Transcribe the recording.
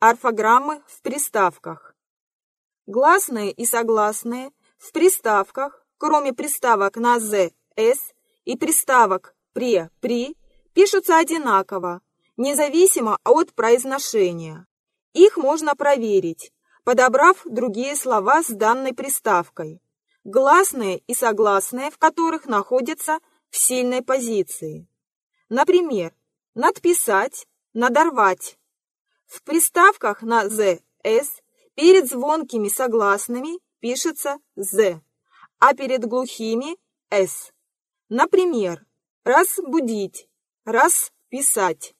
Орфограммы в приставках. Гласные и согласные в приставках, кроме приставок на «з», «с» и приставок «пре», «при», пишутся одинаково, независимо от произношения. Их можно проверить, подобрав другие слова с данной приставкой, гласные и согласные в которых находятся в сильной позиции. Например, надписать, надорвать. В приставках на «з», «с» перед звонкими согласными пишется «з», а перед глухими «с». Например, разбудить, расписать.